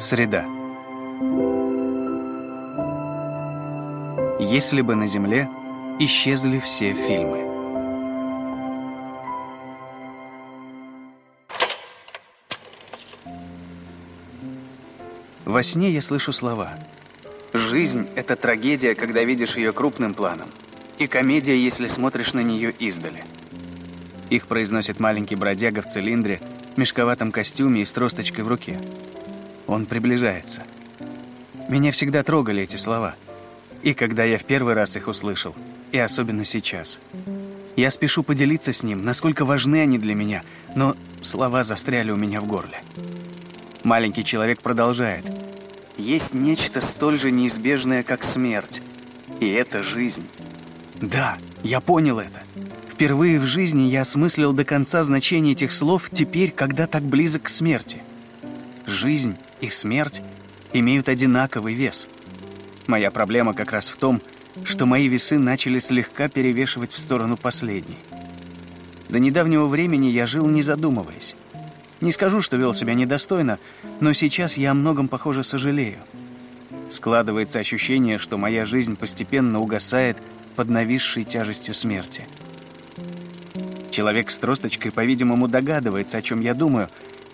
Среда. Если бы на Земле исчезли все фильмы. Во сне я слышу слова. Жизнь — это трагедия, когда видишь ее крупным планом, и комедия, если смотришь на нее издали. Их произносит маленький бродяга в цилиндре, мешковатом костюме и с тросточкой в руке. Он приближается. Меня всегда трогали эти слова. И когда я в первый раз их услышал, и особенно сейчас. Я спешу поделиться с ним, насколько важны они для меня, но слова застряли у меня в горле. Маленький человек продолжает. Есть нечто столь же неизбежное, как смерть. И это жизнь. Да, я понял это. Впервые в жизни я осмыслил до конца значение этих слов теперь, когда так близок к смерти. Жизнь и смерть имеют одинаковый вес. Моя проблема как раз в том, что мои весы начали слегка перевешивать в сторону последней. До недавнего времени я жил не задумываясь. Не скажу, что вел себя недостойно, но сейчас я о многом, похоже, сожалею. Складывается ощущение, что моя жизнь постепенно угасает под нависшей тяжестью смерти. Человек с тросточкой, по-видимому, догадывается, о чем я думаю,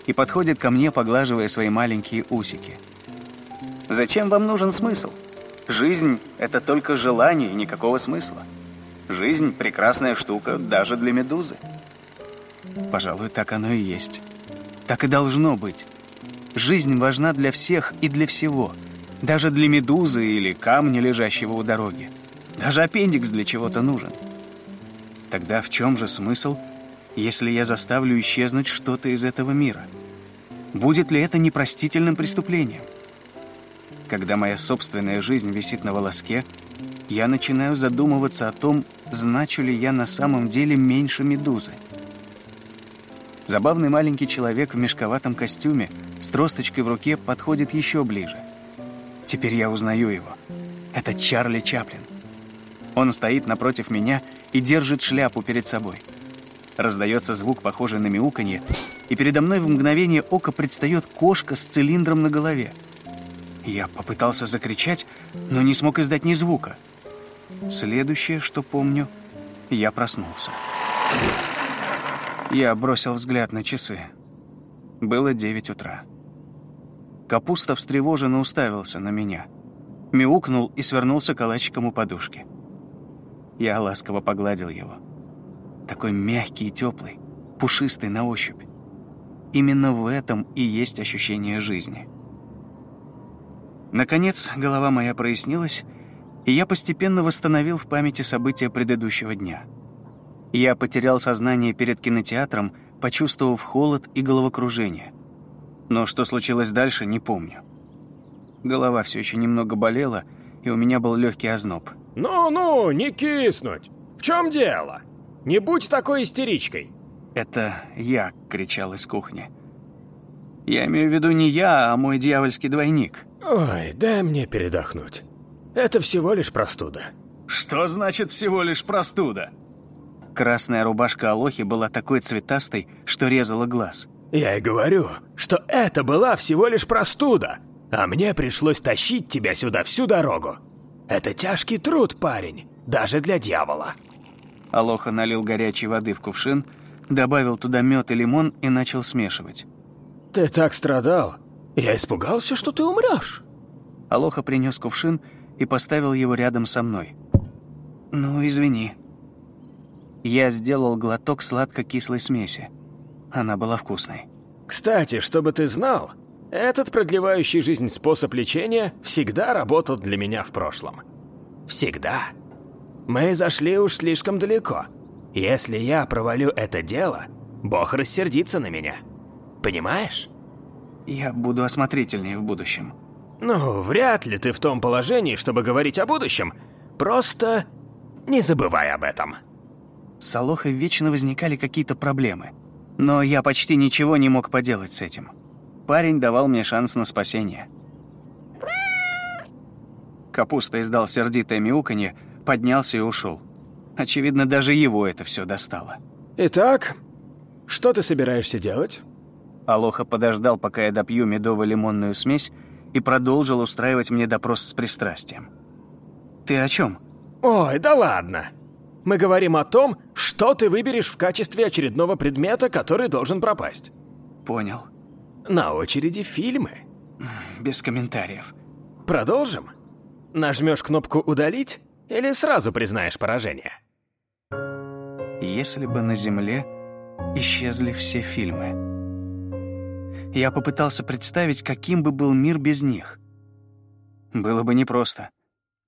и подходит ко мне, поглаживая свои маленькие усики. «Зачем вам нужен смысл? Жизнь — это только желание и никакого смысла. Жизнь — прекрасная штука даже для медузы». Пожалуй, так оно и есть. Так и должно быть. Жизнь важна для всех и для всего. Даже для медузы или камня, лежащего у дороги. Даже аппендикс для чего-то нужен. Тогда в чем же смысл, если я заставлю исчезнуть что-то из этого мира? Будет ли это непростительным преступлением? Когда моя собственная жизнь висит на волоске, я начинаю задумываться о том, значу ли я на самом деле меньше медузы. Забавный маленький человек в мешковатом костюме с тросточкой в руке подходит еще ближе. Теперь я узнаю его. Это Чарли Чаплин. Он стоит напротив меня и держит шляпу перед собой. Раздается звук, похожий на мяуканье, и передо мной в мгновение ока предстает кошка с цилиндром на голове. Я попытался закричать, но не смог издать ни звука. Следующее, что помню, я проснулся. Я бросил взгляд на часы. Было девять утра. Капуста встревоженно уставился на меня. Мяукнул и свернулся калачиком у подушки. Я ласково погладил его. Такой мягкий и теплый, пушистый на ощупь. Именно в этом и есть ощущение жизни. Наконец, голова моя прояснилась, и я постепенно восстановил в памяти события предыдущего дня — я потерял сознание перед кинотеатром, почувствовав холод и головокружение. Но что случилось дальше, не помню. Голова все еще немного болела, и у меня был легкий озноб. «Ну-ну, не киснуть! В чем дело? Не будь такой истеричкой!» «Это я!» — кричал из кухни. «Я имею в виду не я, а мой дьявольский двойник». «Ой, дай мне передохнуть. Это всего лишь простуда». «Что значит всего лишь простуда?» Красная рубашка Алохи была такой цветастой, что резала глаз. «Я и говорю, что это была всего лишь простуда, а мне пришлось тащить тебя сюда всю дорогу. Это тяжкий труд, парень, даже для дьявола». Алоха налил горячей воды в кувшин, добавил туда мед и лимон и начал смешивать. «Ты так страдал. Я испугался, что ты умрешь». Алоха принес кувшин и поставил его рядом со мной. «Ну, извини», я сделал глоток сладко-кислой смеси. Она была вкусной. «Кстати, чтобы ты знал, этот продлевающий жизнь способ лечения всегда работал для меня в прошлом. Всегда. Мы зашли уж слишком далеко. Если я провалю это дело, Бог рассердится на меня. Понимаешь? Я буду осмотрительнее в будущем. Ну, вряд ли ты в том положении, чтобы говорить о будущем. Просто не забывай об этом. С Алохой вечно возникали какие-то проблемы. Но я почти ничего не мог поделать с этим. Парень давал мне шанс на спасение. Капуста издал сердитое мяуканье, поднялся и ушел. Очевидно, даже его это все достало. «Итак, что ты собираешься делать?» Алоха подождал, пока я допью медово-лимонную смесь, и продолжил устраивать мне допрос с пристрастием. «Ты о чем? «Ой, да ладно. Мы говорим о том, что ты выберешь в качестве очередного предмета, который должен пропасть». «Понял. На очереди фильмы. Без комментариев. Продолжим? Нажмешь кнопку «Удалить» или сразу признаешь поражение?» Если бы на Земле исчезли все фильмы. Я попытался представить, каким бы был мир без них. Было бы непросто.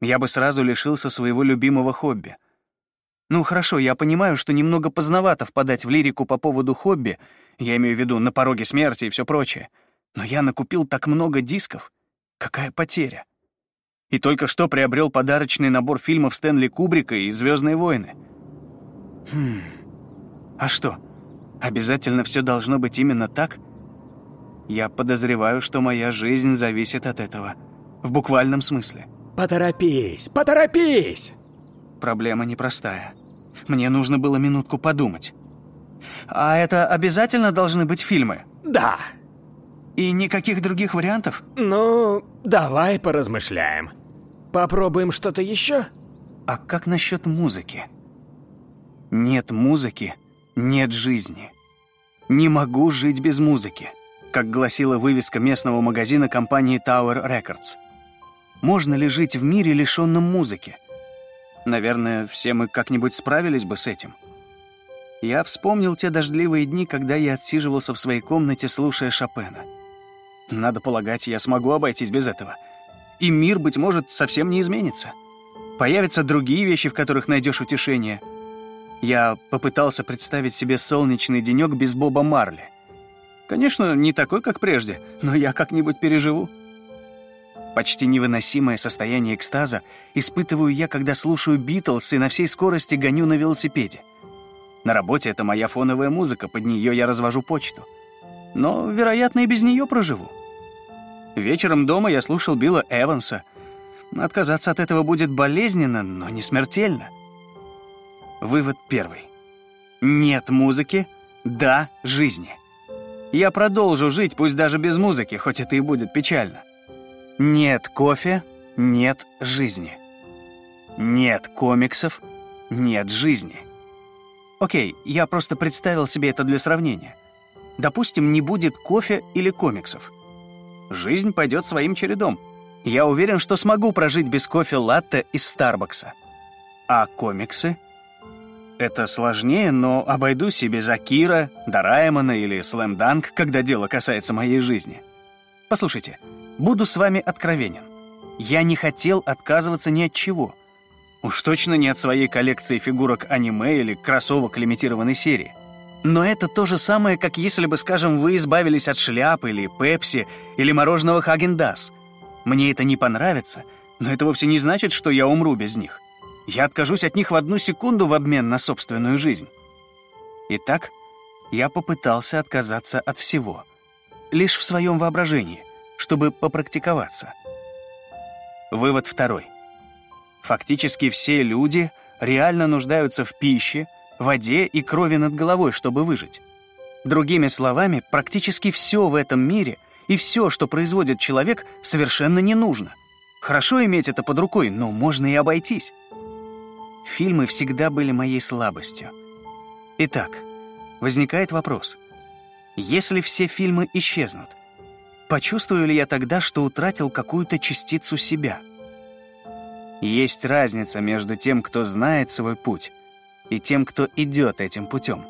Я бы сразу лишился своего любимого хобби. Ну хорошо, я понимаю, что немного поздновато впадать в лирику по поводу хобби, я имею в виду на пороге смерти и все прочее, но я накупил так много дисков. Какая потеря? И только что приобрел подарочный набор фильмов Стэнли Кубрика и «Звездные войны». Хм. А что, обязательно все должно быть именно так? Я подозреваю, что моя жизнь зависит от этого. В буквальном смысле. «Поторопись, поторопись!» Проблема непростая. Мне нужно было минутку подумать. А это обязательно должны быть фильмы? «Да». И никаких других вариантов? «Ну, давай поразмышляем. Попробуем что-то еще?» А как насчет музыки? Нет музыки, нет жизни. Не могу жить без музыки, как гласила вывеска местного магазина компании Tower Records. Можно ли жить в мире, лишенном музыки? Наверное, все мы как-нибудь справились бы с этим. Я вспомнил те дождливые дни, когда я отсиживался в своей комнате, слушая Шопена. Надо полагать, я смогу обойтись без этого. И мир, быть может, совсем не изменится. Появятся другие вещи, в которых найдешь утешение — я попытался представить себе солнечный денек без Боба Марли. Конечно, не такой, как прежде, но я как-нибудь переживу. Почти невыносимое состояние экстаза испытываю я, когда слушаю Битлз и на всей скорости гоню на велосипеде. На работе это моя фоновая музыка, под нее я развожу почту. Но, вероятно, и без нее проживу. Вечером дома я слушал Билла Эванса. Отказаться от этого будет болезненно, но не смертельно. Вывод первый. Нет музыки, да жизни. Я продолжу жить, пусть даже без музыки, хоть это и будет печально. Нет кофе, нет жизни. Нет комиксов, нет жизни. Окей, я просто представил себе это для сравнения. Допустим, не будет кофе или комиксов. Жизнь пойдет своим чередом. Я уверен, что смогу прожить без кофе-латте из Старбакса. А комиксы — это сложнее, но обойдусь и без Акира, Дораймона или Слэмданк, когда дело касается моей жизни. Послушайте, буду с вами откровенен. Я не хотел отказываться ни от чего. Уж точно не от своей коллекции фигурок аниме или кроссовок лимитированной серии. Но это то же самое, как если бы, скажем, вы избавились от шляп или пепси или мороженого Хагендас. Мне это не понравится, но это вовсе не значит, что я умру без них. Я откажусь от них в одну секунду в обмен на собственную жизнь. Итак, я попытался отказаться от всего. Лишь в своем воображении, чтобы попрактиковаться. Вывод второй. Фактически все люди реально нуждаются в пище, воде и крови над головой, чтобы выжить. Другими словами, практически все в этом мире и все, что производит человек, совершенно не нужно. Хорошо иметь это под рукой, но можно и обойтись. Фильмы всегда были моей слабостью. Итак, возникает вопрос. Если все фильмы исчезнут, почувствую ли я тогда, что утратил какую-то частицу себя? Есть разница между тем, кто знает свой путь, и тем, кто идет этим путем.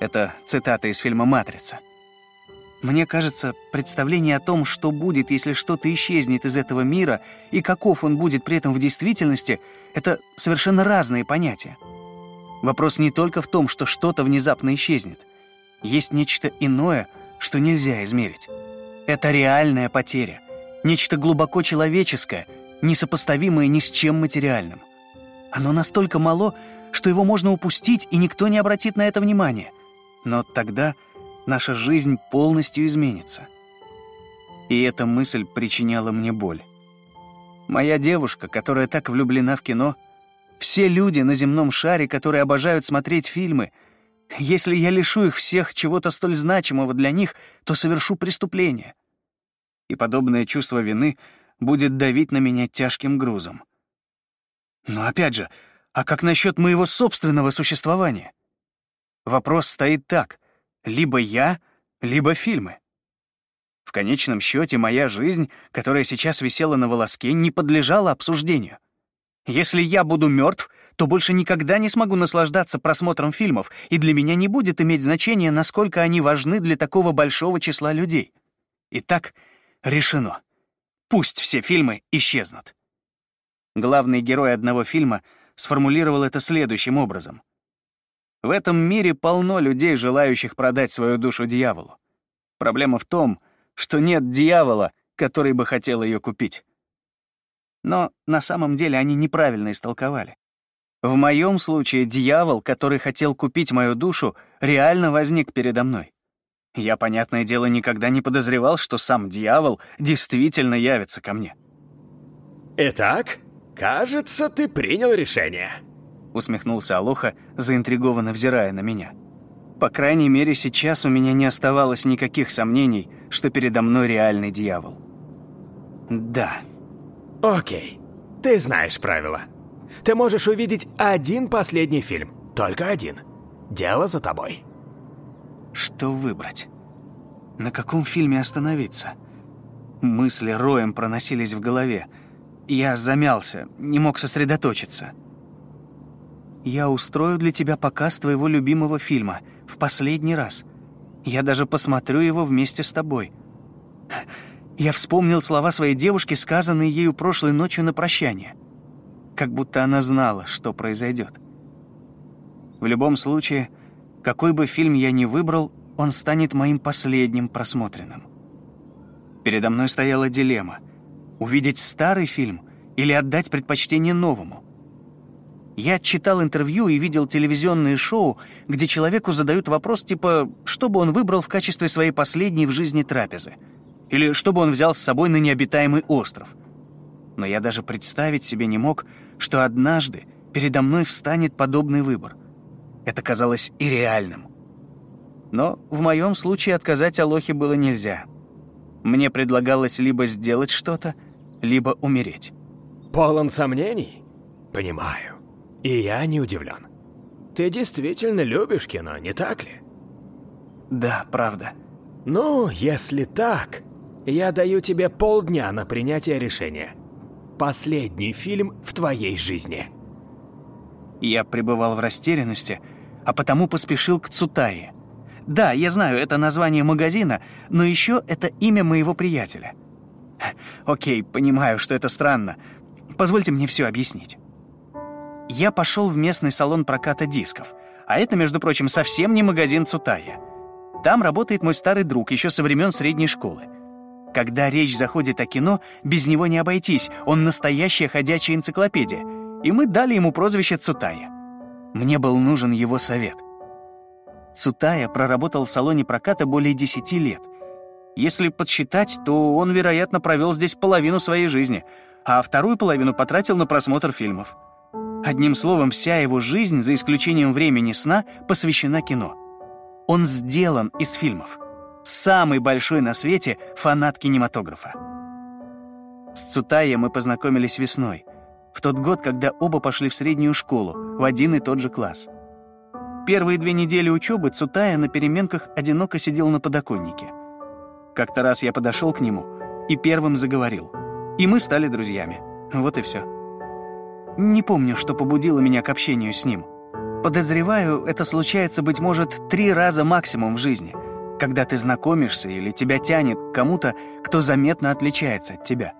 Это цитата из фильма «Матрица». Мне кажется, представление о том, что будет, если что-то исчезнет из этого мира, и каков он будет при этом в действительности, это совершенно разные понятия. Вопрос не только в том, что что-то внезапно исчезнет. Есть нечто иное, что нельзя измерить. Это реальная потеря, нечто глубоко человеческое, несопоставимое ни с чем материальным. Оно настолько мало, что его можно упустить, и никто не обратит на это внимания. Но тогда наша жизнь полностью изменится. И эта мысль причиняла мне боль. Моя девушка, которая так влюблена в кино, все люди на земном шаре, которые обожают смотреть фильмы, Если я лишу их всех чего-то столь значимого для них, то совершу преступление. И подобное чувство вины будет давить на меня тяжким грузом. Но опять же, а как насчет моего собственного существования? Вопрос стоит так. Либо я, либо фильмы. В конечном счете моя жизнь, которая сейчас висела на волоске, не подлежала обсуждению. Если я буду мертв, то больше никогда не смогу наслаждаться просмотром фильмов, и для меня не будет иметь значения, насколько они важны для такого большого числа людей. Итак, решено. Пусть все фильмы исчезнут. Главный герой одного фильма сформулировал это следующим образом. В этом мире полно людей, желающих продать свою душу дьяволу. Проблема в том, что нет дьявола, который бы хотел ее купить. Но на самом деле они неправильно истолковали. В моем случае дьявол, который хотел купить мою душу, реально возник передо мной. Я, понятное дело, никогда не подозревал, что сам дьявол действительно явится ко мне. «Итак, кажется, ты принял решение», — усмехнулся Алоха, заинтригованно взирая на меня. По крайней мере, сейчас у меня не оставалось никаких сомнений, что передо мной реальный дьявол. Да. Окей. Ты знаешь правила. Ты можешь увидеть один последний фильм. Только один. Дело за тобой. Что выбрать? На каком фильме остановиться? Мысли роем проносились в голове. Я замялся, не мог сосредоточиться. Я устрою для тебя показ твоего любимого фильма в последний раз. Я даже посмотрю его вместе с тобой. Я вспомнил слова своей девушки, сказанные ею прошлой ночью на прощание. Как будто она знала, что произойдет. В любом случае, какой бы фильм я ни выбрал, он станет моим последним просмотренным. Передо мной стояла дилемма — увидеть старый фильм или отдать предпочтение новому — я читал интервью и видел телевизионные шоу, где человеку задают вопрос типа «что бы он выбрал в качестве своей последней в жизни трапезы?» или «что бы он взял с собой на необитаемый остров?» Но я даже представить себе не мог, что однажды передо мной встанет подобный выбор. Это казалось и реальным. Но в моем случае отказать Алохе было нельзя. Мне предлагалось либо сделать что-то, либо умереть. «Полон сомнений? Понимаю. И я не удивлен. Ты действительно любишь кино, не так ли? Да, правда. Ну, если так, я даю тебе полдня на принятие решения. Последний фильм в твоей жизни. Я пребывал в растерянности, а потому поспешил к Цутае. Да, я знаю, это название магазина, но еще это имя моего приятеля. Окей, понимаю, что это странно. Позвольте мне все объяснить я пошел в местный салон проката дисков. А это, между прочим, совсем не магазин Цутая. Там работает мой старый друг еще со времен средней школы. Когда речь заходит о кино, без него не обойтись, он настоящая ходячая энциклопедия. И мы дали ему прозвище Цутая. Мне был нужен его совет. Цутая проработал в салоне проката более 10 лет. Если подсчитать, то он, вероятно, провел здесь половину своей жизни, а вторую половину потратил на просмотр фильмов. Одним словом, вся его жизнь, за исключением времени сна, посвящена кино. Он сделан из фильмов. Самый большой на свете фанат кинематографа. С Цутая мы познакомились весной, в тот год, когда оба пошли в среднюю школу, в один и тот же класс. Первые две недели учебы Цутая на переменках одиноко сидел на подоконнике. Как-то раз я подошел к нему и первым заговорил. И мы стали друзьями. Вот и все. Не помню, что побудило меня к общению с ним. Подозреваю, это случается, быть может, три раза максимум в жизни, когда ты знакомишься или тебя тянет к кому-то, кто заметно отличается от тебя.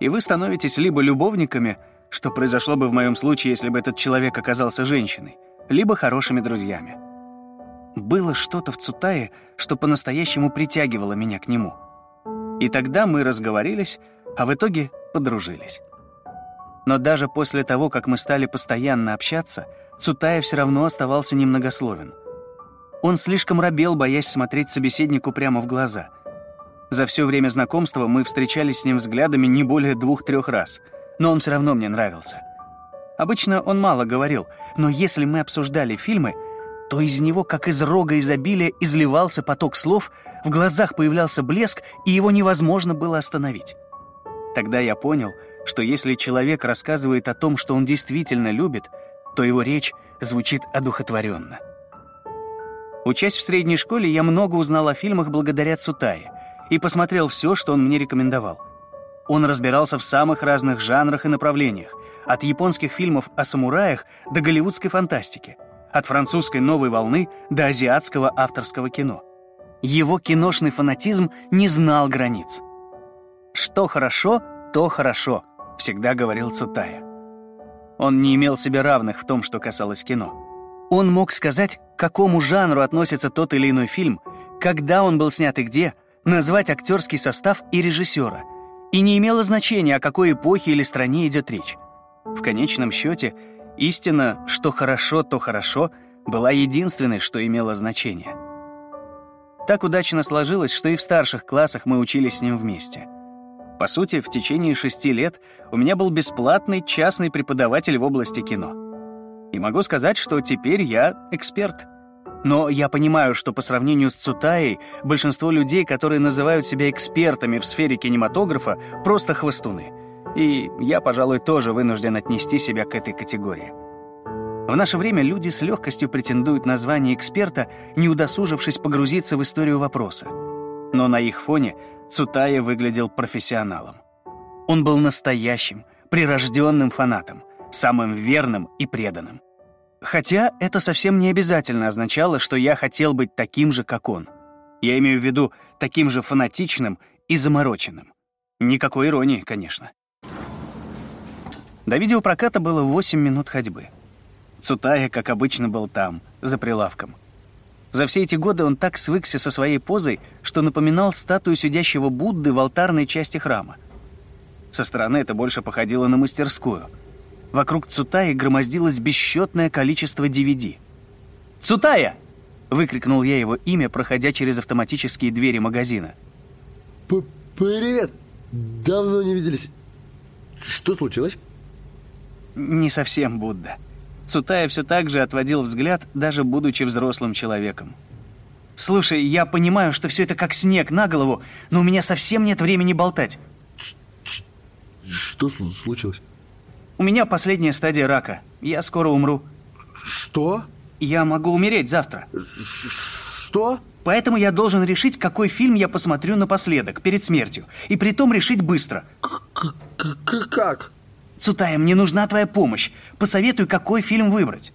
И вы становитесь либо любовниками, что произошло бы в моем случае, если бы этот человек оказался женщиной, либо хорошими друзьями. Было что-то в Цутае, что по-настоящему притягивало меня к нему. И тогда мы разговорились, а в итоге подружились. Но даже после того, как мы стали постоянно общаться, Цутаев все равно оставался немногословен. Он слишком робел, боясь смотреть собеседнику прямо в глаза. За все время знакомства мы встречались с ним взглядами не более двух-трех раз, но он все равно мне нравился. Обычно он мало говорил, но если мы обсуждали фильмы, то из него, как из рога изобилия, изливался поток слов, в глазах появлялся блеск, и его невозможно было остановить. Тогда я понял, что если человек рассказывает о том, что он действительно любит, то его речь звучит одухотворенно. Учась в средней школе, я много узнал о фильмах благодаря Цутае и посмотрел все, что он мне рекомендовал. Он разбирался в самых разных жанрах и направлениях, от японских фильмов о самураях до голливудской фантастики, от французской новой волны до азиатского авторского кино. Его киношный фанатизм не знал границ. «Что хорошо, то хорошо», — всегда говорил Цутая. Он не имел себе равных в том, что касалось кино. Он мог сказать, к какому жанру относится тот или иной фильм, когда он был снят и где, назвать актерский состав и режиссера. И не имело значения, о какой эпохе или стране идет речь. В конечном счете, истина, что хорошо, то хорошо, была единственной, что имело значение. Так удачно сложилось, что и в старших классах мы учились с ним вместе. По сути, в течение шести лет у меня был бесплатный частный преподаватель в области кино. И могу сказать, что теперь я эксперт. Но я понимаю, что по сравнению с Цутаей, большинство людей, которые называют себя экспертами в сфере кинематографа, просто хвостуны. И я, пожалуй, тоже вынужден отнести себя к этой категории. В наше время люди с легкостью претендуют на звание эксперта, не удосужившись погрузиться в историю вопроса. Но на их фоне Цутая выглядел профессионалом. Он был настоящим, прирожденным фанатом самым верным и преданным. Хотя это совсем не обязательно означало, что я хотел быть таким же, как он. Я имею в виду таким же фанатичным и замороченным. Никакой иронии, конечно. До видеопроката было 8 минут ходьбы. Цутая, как обычно, был там, за прилавком. За все эти годы он так свыкся со своей позой, что напоминал статую сидящего Будды в алтарной части храма. Со стороны это больше походило на мастерскую — Вокруг Цутаи громоздилось бесчетное количество DVD. «Цутая!» — выкрикнул я его имя, проходя через автоматические двери магазина. П «Привет! Давно не виделись. Что случилось?» «Не совсем, Будда». Цутая все так же отводил взгляд, даже будучи взрослым человеком. «Слушай, я понимаю, что все это как снег на голову, но у меня совсем нет времени болтать». Что случилось? У меня последняя стадия рака. Я скоро умру. Что? Я могу умереть завтра. Что? Поэтому я должен решить, какой фильм я посмотрю напоследок, перед смертью. И при том решить быстро. К как? Цутая, мне нужна твоя помощь. Посоветуй, какой фильм выбрать.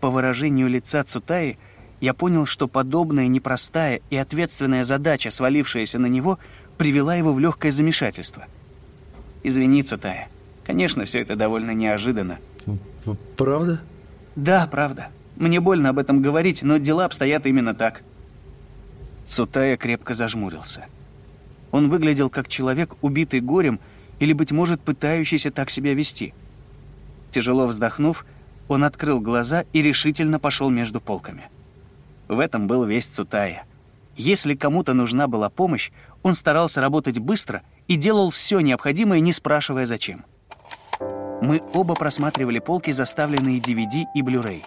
По выражению лица Цутаи, я понял, что подобная непростая и ответственная задача, свалившаяся на него, привела его в легкое замешательство. Извини, Цутая. Конечно, все это довольно неожиданно. Правда? Да, правда. Мне больно об этом говорить, но дела обстоят именно так. Цутая крепко зажмурился. Он выглядел как человек, убитый горем или, быть может, пытающийся так себя вести. Тяжело вздохнув, он открыл глаза и решительно пошел между полками. В этом был весь Цутая. Если кому-то нужна была помощь, он старался работать быстро и делал все необходимое, не спрашивая зачем. Мы оба просматривали полки, заставленные DVD и Blu-ray.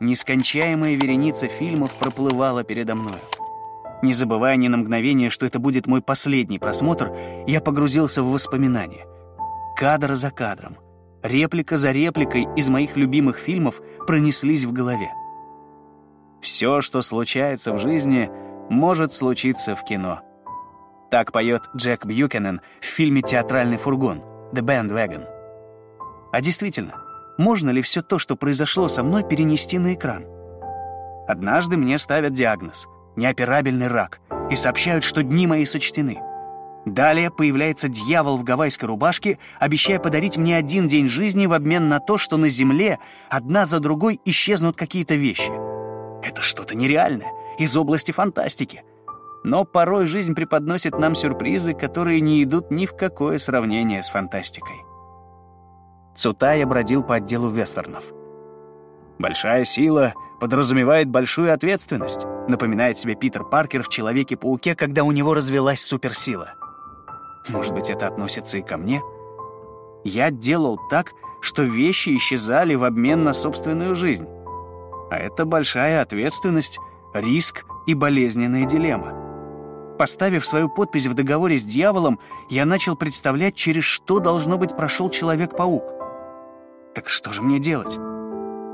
Нескончаемая вереница фильмов проплывала передо мною. Не забывая ни на мгновение, что это будет мой последний просмотр, я погрузился в воспоминания. Кадр за кадром, реплика за репликой из моих любимых фильмов пронеслись в голове. Все, что случается в жизни, может случиться в кино. Так поет Джек Бьюкенен в фильме «Театральный фургон» «The Bandwagon». А действительно, можно ли все то, что произошло со мной, перенести на экран? Однажды мне ставят диагноз — неоперабельный рак, и сообщают, что дни мои сочтены. Далее появляется дьявол в гавайской рубашке, обещая подарить мне один день жизни в обмен на то, что на Земле одна за другой исчезнут какие-то вещи. Это что-то нереальное, из области фантастики. Но порой жизнь преподносит нам сюрпризы, которые не идут ни в какое сравнение с фантастикой. Цутая бродил по отделу вестернов. «Большая сила подразумевает большую ответственность», напоминает себе Питер Паркер в «Человеке-пауке», когда у него развелась суперсила. Может быть, это относится и ко мне? Я делал так, что вещи исчезали в обмен на собственную жизнь. А это большая ответственность, риск и болезненная дилемма. Поставив свою подпись в договоре с дьяволом, я начал представлять, через что, должно быть, прошел Человек-паук. Так что же мне делать?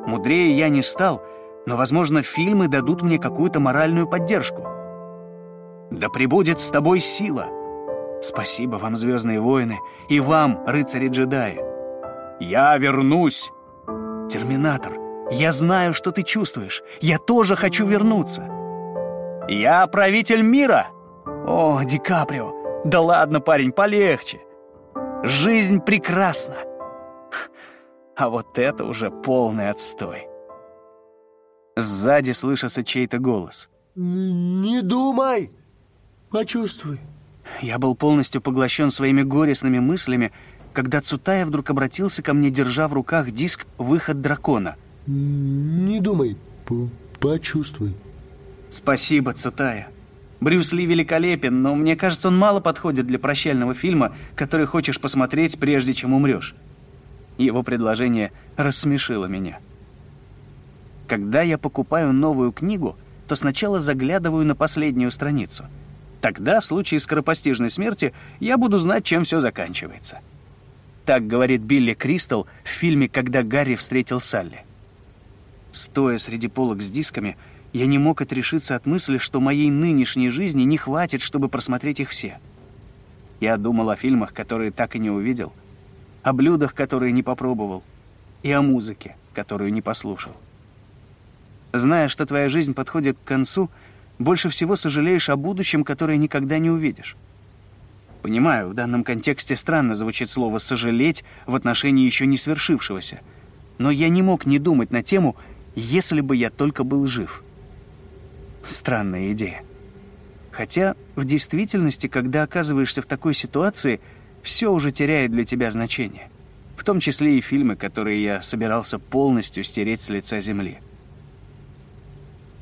Мудрее я не стал, но, возможно, фильмы дадут мне какую-то моральную поддержку. Да пребудет с тобой сила. Спасибо вам, Звездные войны, и вам, рыцари-джедаи. Я вернусь. Терминатор, я знаю, что ты чувствуешь. Я тоже хочу вернуться. Я правитель мира. О, Ди Каприо, да ладно, парень, полегче. Жизнь прекрасна. А вот это уже полный отстой. Сзади слышится чей-то голос. «Не думай! Почувствуй!» Я был полностью поглощен своими горестными мыслями, когда Цутая вдруг обратился ко мне, держа в руках диск «Выход дракона». «Не думай, почувствуй». Спасибо, Цутая. Брюс Ли великолепен, но мне кажется, он мало подходит для прощального фильма, который хочешь посмотреть, прежде чем умрешь. Его предложение рассмешило меня. Когда я покупаю новую книгу, то сначала заглядываю на последнюю страницу. Тогда, в случае скоропостижной смерти, я буду знать, чем все заканчивается. Так говорит Билли Кристал в фильме «Когда Гарри встретил Салли». Стоя среди полок с дисками, я не мог отрешиться от мысли, что моей нынешней жизни не хватит, чтобы просмотреть их все. Я думал о фильмах, которые так и не увидел, о блюдах, которые не попробовал, и о музыке, которую не послушал. Зная, что твоя жизнь подходит к концу, больше всего сожалеешь о будущем, которое никогда не увидишь. Понимаю, в данном контексте странно звучит слово «сожалеть» в отношении еще не свершившегося, но я не мог не думать на тему «если бы я только был жив». Странная идея. Хотя в действительности, когда оказываешься в такой ситуации, все уже теряет для тебя значение. В том числе и фильмы, которые я собирался полностью стереть с лица земли.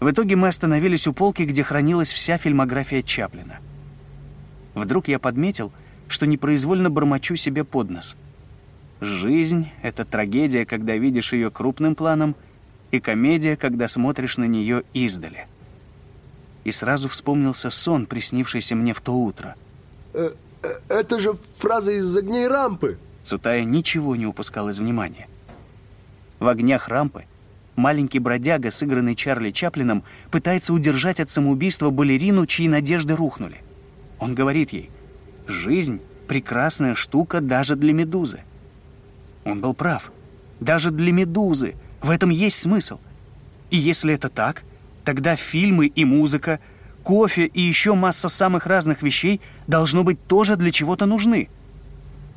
В итоге мы остановились у полки, где хранилась вся фильмография Чаплина. Вдруг я подметил, что непроизвольно бормочу себе под нос. Жизнь — это трагедия, когда видишь ее крупным планом, и комедия, когда смотришь на нее издали и сразу вспомнился сон, приснившийся мне в то утро. Э, э, это же фраза из огней рампы. Цутая ничего не упускал из внимания. В огнях рампы маленький бродяга, сыгранный Чарли Чаплином, пытается удержать от самоубийства балерину, чьи надежды рухнули. Он говорит ей, «Жизнь — прекрасная штука даже для медузы». Он был прав. Даже для медузы. В этом есть смысл. И если это так, Тогда фильмы и музыка, кофе и еще масса самых разных вещей должно быть тоже для чего-то нужны.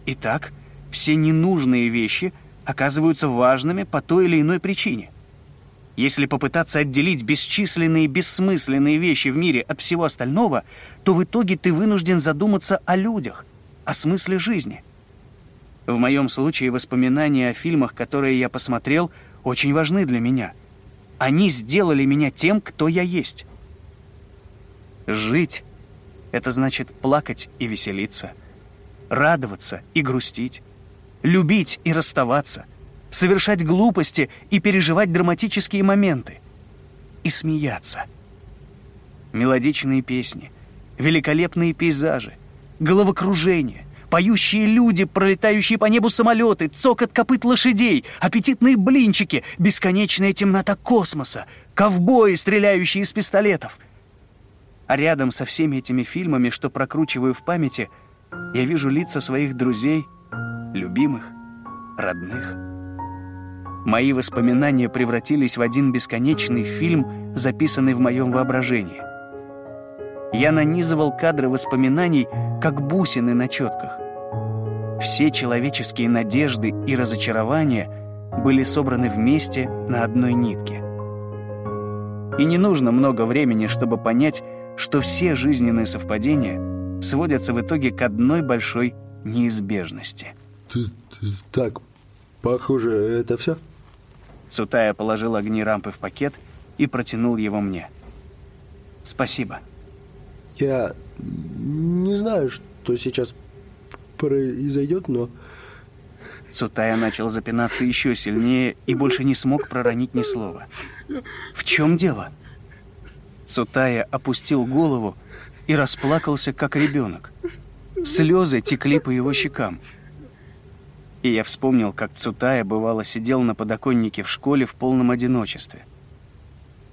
Итак, все ненужные вещи оказываются важными по той или иной причине. Если попытаться отделить бесчисленные бессмысленные вещи в мире от всего остального, то в итоге ты вынужден задуматься о людях, о смысле жизни. В моем случае воспоминания о фильмах, которые я посмотрел, очень важны для меня – они сделали меня тем, кто я есть. Жить — это значит плакать и веселиться, радоваться и грустить, любить и расставаться, совершать глупости и переживать драматические моменты, и смеяться. Мелодичные песни, великолепные пейзажи, головокружение — Поющие люди, пролетающие по небу самолеты, цокот копыт лошадей, аппетитные блинчики, бесконечная темнота космоса, ковбои, стреляющие из пистолетов. А рядом со всеми этими фильмами, что прокручиваю в памяти, я вижу лица своих друзей, любимых, родных. Мои воспоминания превратились в один бесконечный фильм, записанный в моем воображении. Я нанизывал кадры воспоминаний, как бусины на четках. Все человеческие надежды и разочарования были собраны вместе на одной нитке. И не нужно много времени, чтобы понять, что все жизненные совпадения сводятся в итоге к одной большой неизбежности. Так, похоже, это все? Цутая положил огни рампы в пакет и протянул его мне. «Спасибо». Я не знаю, что сейчас произойдет, но Цутая начал запинаться еще сильнее и больше не смог проронить ни слова. «В чем дело?» Цутая опустил голову и расплакался, как ребенок. Слезы текли по его щекам. И я вспомнил, как Цутая бывало сидел на подоконнике в школе в полном одиночестве.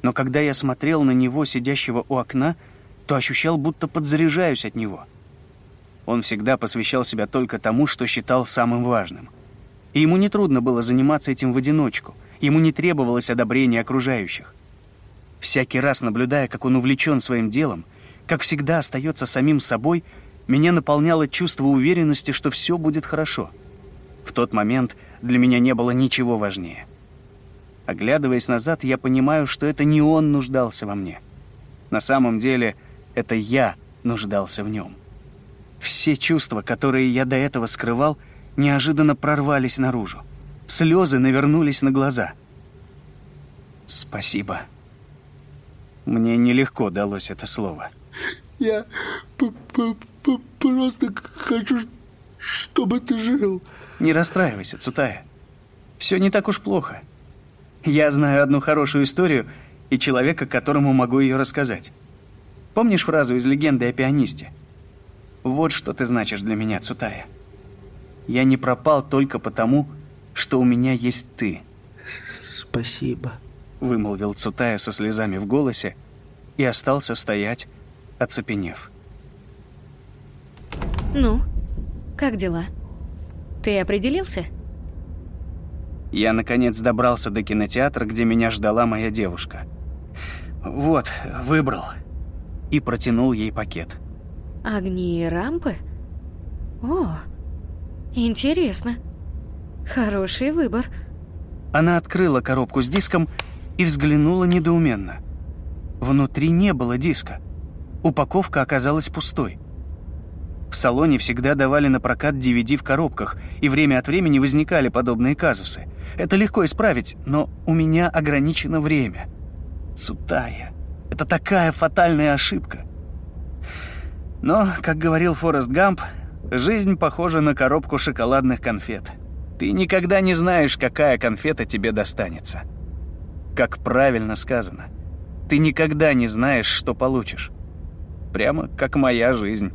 Но когда я смотрел на него, сидящего у окна, то ощущал, будто подзаряжаюсь от него. Он всегда посвящал себя только тому, что считал самым важным. И ему нетрудно было заниматься этим в одиночку. Ему не требовалось одобрения окружающих. Всякий раз наблюдая, как он увлечен своим делом, как всегда остается самим собой, меня наполняло чувство уверенности, что все будет хорошо. В тот момент для меня не было ничего важнее. Оглядываясь назад, я понимаю, что это не он нуждался во мне. На самом деле, это я нуждался в нем. Все чувства, которые я до этого скрывал, неожиданно прорвались наружу. Слезы навернулись на глаза. «Спасибо». Мне нелегко далось это слово. Я просто хочу, чтобы ты жил. Не расстраивайся, Цутая. Все не так уж плохо. Я знаю одну хорошую историю и человека, которому могу ее рассказать. Помнишь фразу из легенды о пианисте? Вот что ты значишь для меня, Цутая. Я не пропал только потому, что у меня есть ты. Спасибо, вымолвил Цутая со слезами в голосе и остался стоять, оцепенев. Ну, как дела? Ты определился? Я, наконец, добрался до кинотеатра, где меня ждала моя девушка. «Вот, выбрал». И протянул ей пакет. «Огни и рампы? О, интересно. Хороший выбор». Она открыла коробку с диском и взглянула недоуменно. Внутри не было диска. Упаковка оказалась пустой. В салоне всегда давали на прокат DVD в коробках, и время от времени возникали подобные казусы. Это легко исправить, но у меня ограничено время. Цутая. Это такая фатальная ошибка. Но, как говорил Форест Гамп, жизнь похожа на коробку шоколадных конфет. Ты никогда не знаешь, какая конфета тебе достанется. Как правильно сказано. Ты никогда не знаешь, что получишь. Прямо как моя жизнь.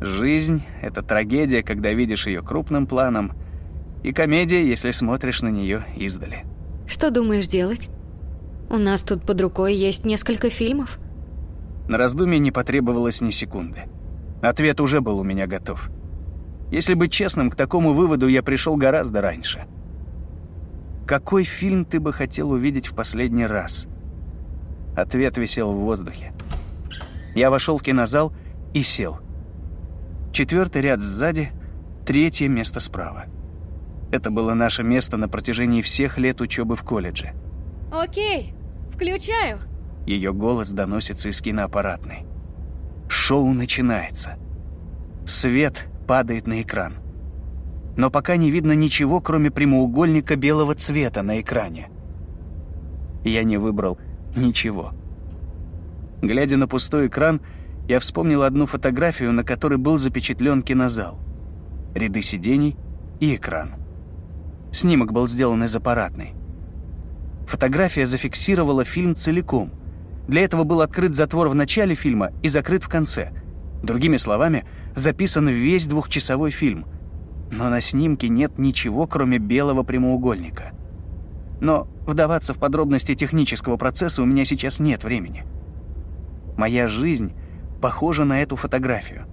Жизнь — это трагедия, когда видишь ее крупным планом, и комедия, если смотришь на нее издали. Что думаешь делать? У нас тут под рукой есть несколько фильмов. На раздумье не потребовалось ни секунды. Ответ уже был у меня готов. Если быть честным, к такому выводу я пришел гораздо раньше. Какой фильм ты бы хотел увидеть в последний раз? Ответ висел в воздухе. Я вошел в кинозал и сел — Четвертый ряд сзади, третье место справа. Это было наше место на протяжении всех лет учебы в колледже. Окей, включаю. Ее голос доносится из киноаппаратной. Шоу начинается. Свет падает на экран. Но пока не видно ничего, кроме прямоугольника белого цвета на экране. Я не выбрал ничего. Глядя на пустой экран, я вспомнил одну фотографию, на которой был запечатлен кинозал. Ряды сидений и экран. Снимок был сделан из аппаратной. Фотография зафиксировала фильм целиком. Для этого был открыт затвор в начале фильма и закрыт в конце. Другими словами, записан весь двухчасовой фильм. Но на снимке нет ничего, кроме белого прямоугольника. Но вдаваться в подробности технического процесса у меня сейчас нет времени. Моя жизнь — похожа на эту фотографию.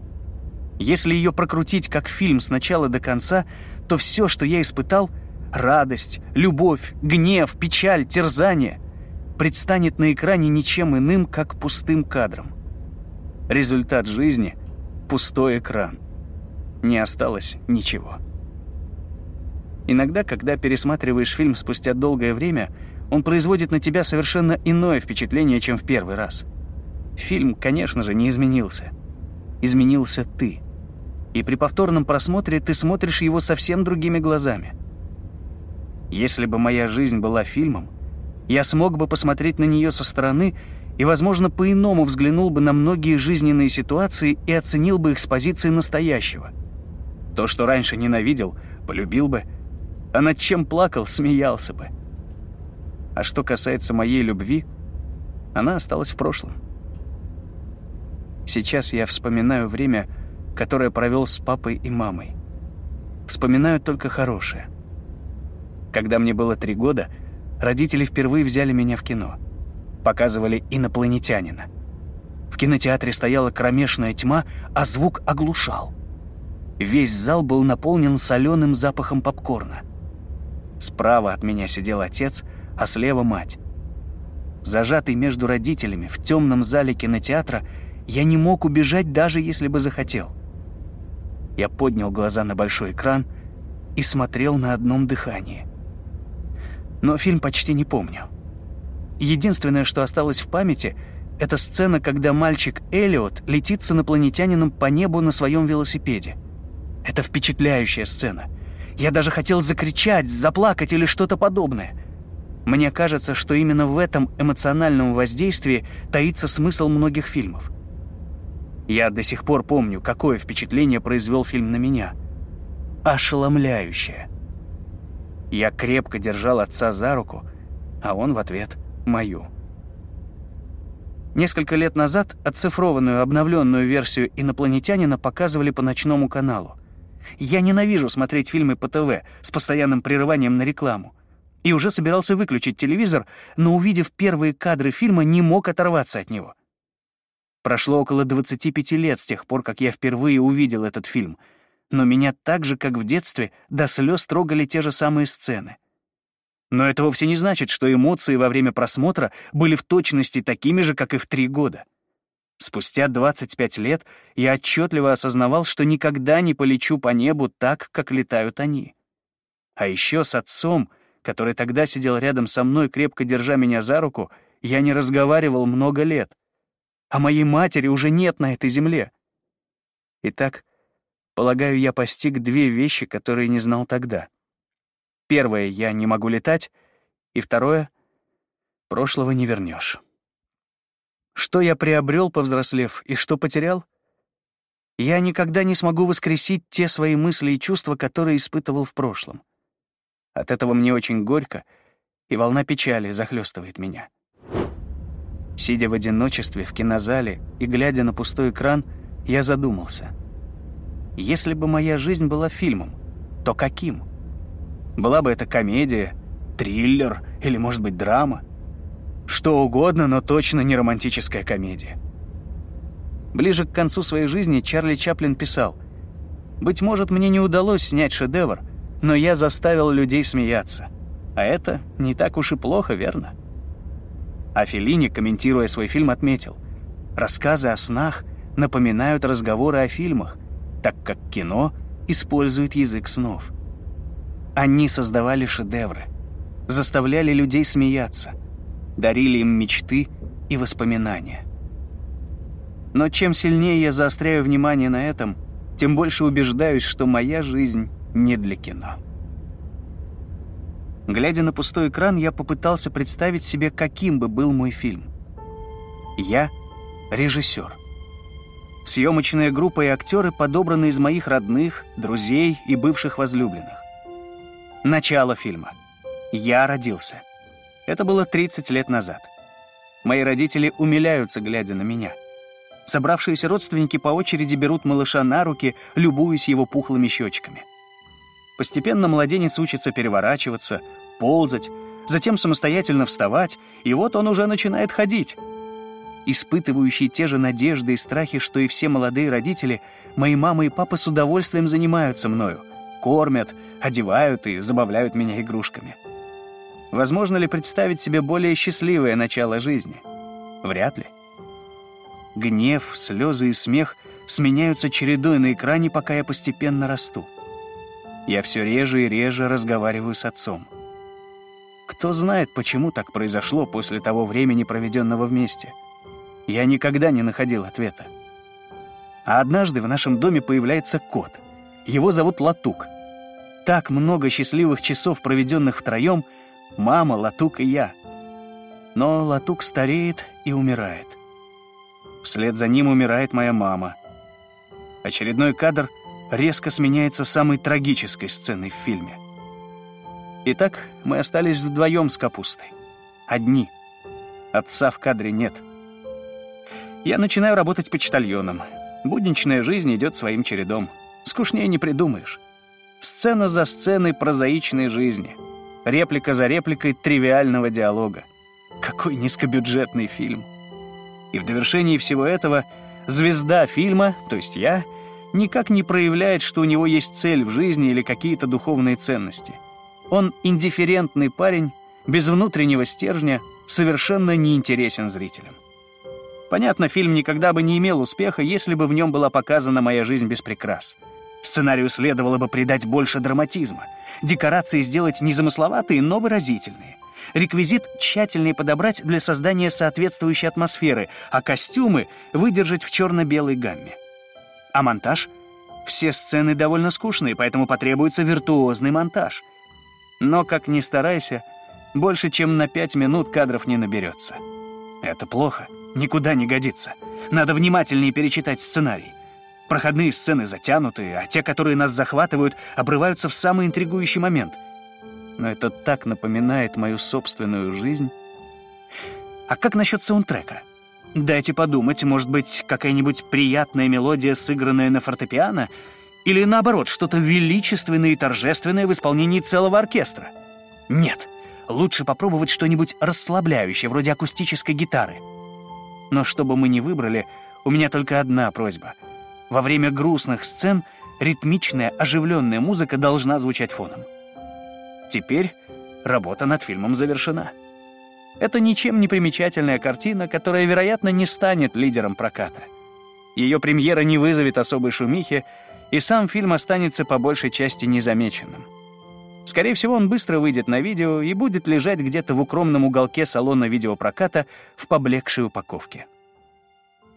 Если ее прокрутить как фильм с начала до конца, то все, что я испытал — радость, любовь, гнев, печаль, терзание — предстанет на экране ничем иным, как пустым кадром. Результат жизни — пустой экран. Не осталось ничего. Иногда, когда пересматриваешь фильм спустя долгое время, он производит на тебя совершенно иное впечатление, чем в первый раз — Фильм, конечно же, не изменился. Изменился ты. И при повторном просмотре ты смотришь его совсем другими глазами. Если бы моя жизнь была фильмом, я смог бы посмотреть на нее со стороны и, возможно, по-иному взглянул бы на многие жизненные ситуации и оценил бы их с позиции настоящего. То, что раньше ненавидел, полюбил бы, а над чем плакал, смеялся бы. А что касается моей любви, она осталась в прошлом. Сейчас я вспоминаю время, которое провел с папой и мамой. Вспоминаю только хорошее. Когда мне было три года, родители впервые взяли меня в кино. Показывали «Инопланетянина». В кинотеатре стояла кромешная тьма, а звук оглушал. Весь зал был наполнен соленым запахом попкорна. Справа от меня сидел отец, а слева мать. Зажатый между родителями в темном зале кинотеатра, я не мог убежать, даже если бы захотел. Я поднял глаза на большой экран и смотрел на одном дыхании. Но фильм почти не помню. Единственное, что осталось в памяти, это сцена, когда мальчик Элиот летит с инопланетянином по небу на своем велосипеде. Это впечатляющая сцена. Я даже хотел закричать, заплакать или что-то подобное. Мне кажется, что именно в этом эмоциональном воздействии таится смысл многих фильмов. Я до сих пор помню, какое впечатление произвел фильм на меня. Ошеломляющее. Я крепко держал отца за руку, а он в ответ — мою. Несколько лет назад оцифрованную обновленную версию «Инопланетянина» показывали по ночному каналу. Я ненавижу смотреть фильмы по ТВ с постоянным прерыванием на рекламу. И уже собирался выключить телевизор, но, увидев первые кадры фильма, не мог оторваться от него — Прошло около 25 лет с тех пор, как я впервые увидел этот фильм, но меня так же, как в детстве, до слез трогали те же самые сцены. Но это вовсе не значит, что эмоции во время просмотра были в точности такими же, как и в три года. Спустя 25 лет я отчетливо осознавал, что никогда не полечу по небу так, как летают они. А еще с отцом, который тогда сидел рядом со мной, крепко держа меня за руку, я не разговаривал много лет — а моей матери уже нет на этой земле. Итак, полагаю, я постиг две вещи, которые не знал тогда. Первое — я не могу летать, и второе — прошлого не вернешь. Что я приобрел, повзрослев, и что потерял? Я никогда не смогу воскресить те свои мысли и чувства, которые испытывал в прошлом. От этого мне очень горько, и волна печали захлестывает меня. Сидя в одиночестве в кинозале и глядя на пустой экран, я задумался. Если бы моя жизнь была фильмом, то каким? Была бы это комедия, триллер или, может быть, драма? Что угодно, но точно не романтическая комедия. Ближе к концу своей жизни Чарли Чаплин писал, «Быть может, мне не удалось снять шедевр, но я заставил людей смеяться. А это не так уж и плохо, верно?» А Феллини, комментируя свой фильм, отметил, рассказы о снах напоминают разговоры о фильмах, так как кино использует язык снов. Они создавали шедевры, заставляли людей смеяться, дарили им мечты и воспоминания. Но чем сильнее я заостряю внимание на этом, тем больше убеждаюсь, что моя жизнь не для кино. Глядя на пустой экран, я попытался представить себе, каким бы был мой фильм. Я — режиссер. Съемочная группа и актеры подобраны из моих родных, друзей и бывших возлюбленных. Начало фильма. Я родился. Это было 30 лет назад. Мои родители умиляются, глядя на меня. Собравшиеся родственники по очереди берут малыша на руки, любуясь его пухлыми щечками — Постепенно младенец учится переворачиваться, ползать, затем самостоятельно вставать, и вот он уже начинает ходить. Испытывающие те же надежды и страхи, что и все молодые родители, мои мама и папа с удовольствием занимаются мною, кормят, одевают и забавляют меня игрушками. Возможно ли представить себе более счастливое начало жизни? Вряд ли. Гнев, слезы и смех сменяются чередой на экране, пока я постепенно расту. Я все реже и реже разговариваю с отцом. Кто знает, почему так произошло после того времени, проведенного вместе. Я никогда не находил ответа. А однажды в нашем доме появляется кот. Его зовут Латук. Так много счастливых часов, проведенных втроем, мама, Латук и я. Но Латук стареет и умирает. Вслед за ним умирает моя мама. Очередной кадр — резко сменяется самой трагической сценой в фильме. Итак, мы остались вдвоем с капустой. Одни. Отца в кадре нет. Я начинаю работать почтальоном. Будничная жизнь идет своим чередом. Скучнее не придумаешь. Сцена за сценой прозаичной жизни. Реплика за репликой тривиального диалога. Какой низкобюджетный фильм. И в довершении всего этого звезда фильма, то есть я, никак не проявляет, что у него есть цель в жизни или какие-то духовные ценности. Он индифферентный парень, без внутреннего стержня, совершенно неинтересен зрителям. Понятно, фильм никогда бы не имел успеха, если бы в нем была показана моя жизнь без прикрас. Сценарию следовало бы придать больше драматизма, декорации сделать незамысловатые, но выразительные. Реквизит тщательнее подобрать для создания соответствующей атмосферы, а костюмы выдержать в черно-белой гамме. А монтаж? Все сцены довольно скучные, поэтому потребуется виртуозный монтаж. Но, как ни старайся, больше чем на пять минут кадров не наберется. Это плохо, никуда не годится. Надо внимательнее перечитать сценарий. Проходные сцены затянуты, а те, которые нас захватывают, обрываются в самый интригующий момент. Но это так напоминает мою собственную жизнь. А как насчет саундтрека? Дайте подумать, может быть, какая-нибудь приятная мелодия, сыгранная на фортепиано, или наоборот, что-то величественное и торжественное в исполнении целого оркестра? Нет, лучше попробовать что-нибудь расслабляющее, вроде акустической гитары. Но что бы мы ни выбрали, у меня только одна просьба — во время грустных сцен ритмичная, оживленная музыка должна звучать фоном. Теперь работа над фильмом завершена. Это ничем не примечательная картина, которая, вероятно, не станет лидером проката. Ее премьера не вызовет особой шумихи, и сам фильм останется по большей части незамеченным. Скорее всего, он быстро выйдет на видео и будет лежать где-то в укромном уголке салона видеопроката в поблекшей упаковке.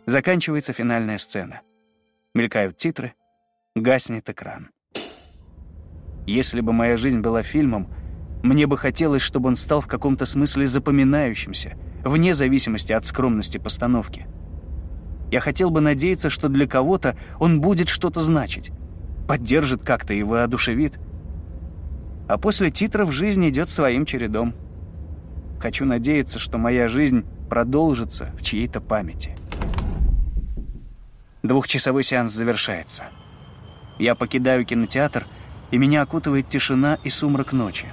Заканчивается финальная сцена. Мелькают титры, гаснет экран. Если бы моя жизнь была фильмом, мне бы хотелось, чтобы он стал в каком-то смысле запоминающимся, вне зависимости от скромности постановки. Я хотел бы надеяться, что для кого-то он будет что-то значить, поддержит как-то и воодушевит. А после титров жизнь идет своим чередом. Хочу надеяться, что моя жизнь продолжится в чьей-то памяти. Двухчасовой сеанс завершается. Я покидаю кинотеатр, и меня окутывает тишина и сумрак ночи.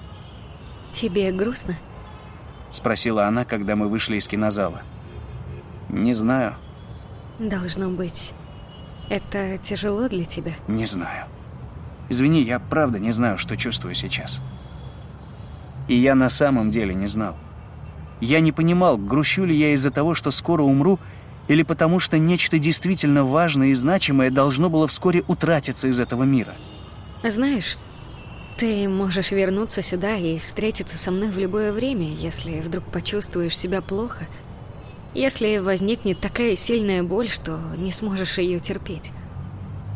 «Тебе грустно?» — спросила она, когда мы вышли из кинозала. «Не знаю». «Должно быть. Это тяжело для тебя?» «Не знаю. Извини, я правда не знаю, что чувствую сейчас. И я на самом деле не знал. Я не понимал, грущу ли я из-за того, что скоро умру, или потому что нечто действительно важное и значимое должно было вскоре утратиться из этого мира. Знаешь, ты можешь вернуться сюда и встретиться со мной в любое время, если вдруг почувствуешь себя плохо, если возникнет такая сильная боль, что не сможешь ее терпеть.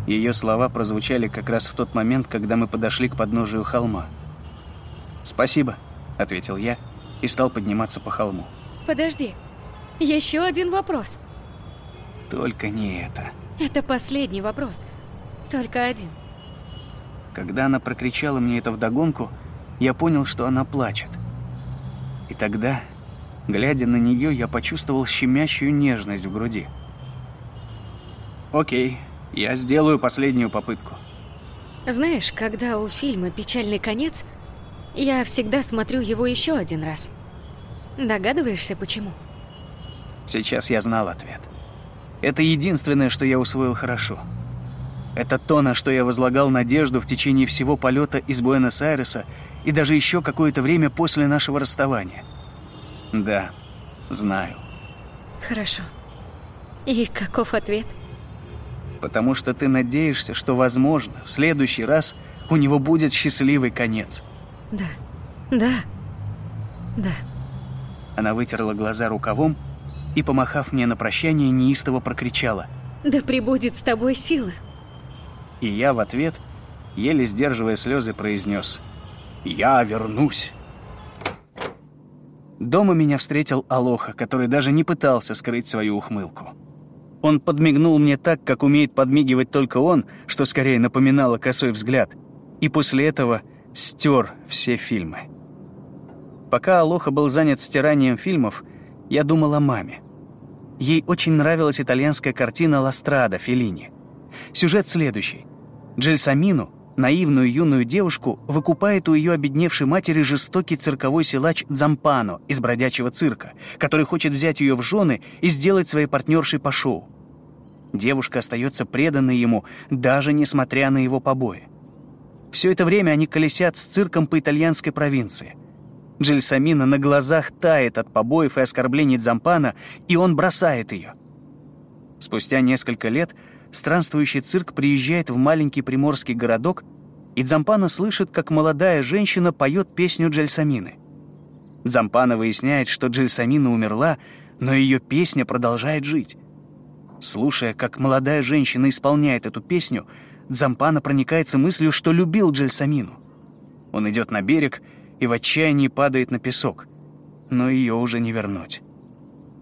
Ее слова прозвучали как раз в тот момент, когда мы подошли к подножию холма. «Спасибо», — ответил я и стал подниматься по холму. «Подожди, еще один вопрос». Только не это. Это последний вопрос. Только один. Когда она прокричала мне это вдогонку, я понял, что она плачет. И тогда, глядя на нее, я почувствовал щемящую нежность в груди. Окей, я сделаю последнюю попытку. Знаешь, когда у фильма «Печальный конец», я всегда смотрю его еще один раз. Догадываешься, почему? Сейчас я знал ответ. Это единственное, что я усвоил хорошо. Это то, на что я возлагал надежду в течение всего полета из Буэнос-Айреса и даже еще какое-то время после нашего расставания. Да, знаю. Хорошо. И каков ответ? Потому что ты надеешься, что, возможно, в следующий раз у него будет счастливый конец. Да, да, да. Она вытерла глаза рукавом и, помахав мне на прощание, неистово прокричала. «Да прибудет с тобой сила!» И я в ответ, еле сдерживая слезы, произнес «Я вернусь!» Дома меня встретил Алоха, который даже не пытался скрыть свою ухмылку. Он подмигнул мне так, как умеет подмигивать только он, что скорее напоминало косой взгляд, и после этого стер все фильмы. Пока Алоха был занят стиранием фильмов, я думал о маме. Ей очень нравилась итальянская картина «Ластрада» Феллини. Сюжет следующий. Джельсамину, наивную юную девушку, выкупает у ее обедневшей матери жестокий цирковой силач Дзампано из бродячего цирка, который хочет взять ее в жены и сделать своей партнершей по шоу. Девушка остается преданной ему, даже несмотря на его побои. Все это время они колесят с цирком по итальянской провинции. Джельсамина на глазах тает от побоев и оскорблений Дзампана, и он бросает ее. Спустя несколько лет странствующий цирк приезжает в маленький приморский городок, и Дзампана слышит, как молодая женщина поет песню Джельсамины. Дзампана выясняет, что Джельсамина умерла, но ее песня продолжает жить. Слушая, как молодая женщина исполняет эту песню, Дзампана проникается мыслью, что любил Джельсамину. Он идет на берег и в отчаянии падает на песок. Но ее уже не вернуть.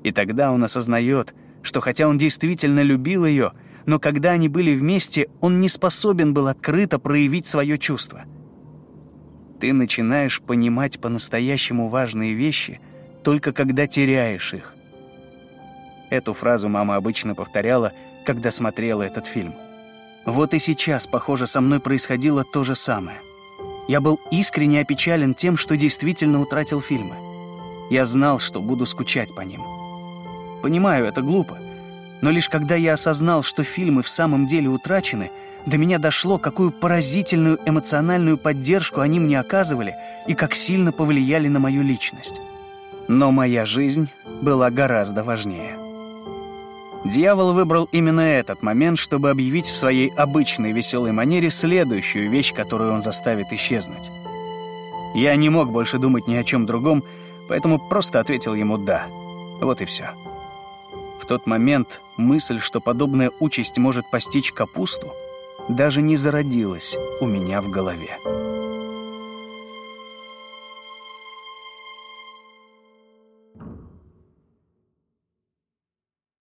И тогда он осознает, что хотя он действительно любил ее, но когда они были вместе, он не способен был открыто проявить свое чувство. Ты начинаешь понимать по-настоящему важные вещи только когда теряешь их. Эту фразу мама обычно повторяла, когда смотрела этот фильм. Вот и сейчас, похоже, со мной происходило то же самое. Я был искренне опечален тем, что действительно утратил фильмы. Я знал, что буду скучать по ним. Понимаю, это глупо. Но лишь когда я осознал, что фильмы в самом деле утрачены, до меня дошло, какую поразительную эмоциональную поддержку они мне оказывали и как сильно повлияли на мою личность. Но моя жизнь была гораздо важнее. Дьявол выбрал именно этот момент, чтобы объявить в своей обычной веселой манере следующую вещь, которую он заставит исчезнуть. Я не мог больше думать ни о чем другом, поэтому просто ответил ему «да». Вот и все. Тот момент мысль, что подобная участь может постичь капусту, даже не зародилась у меня в голове.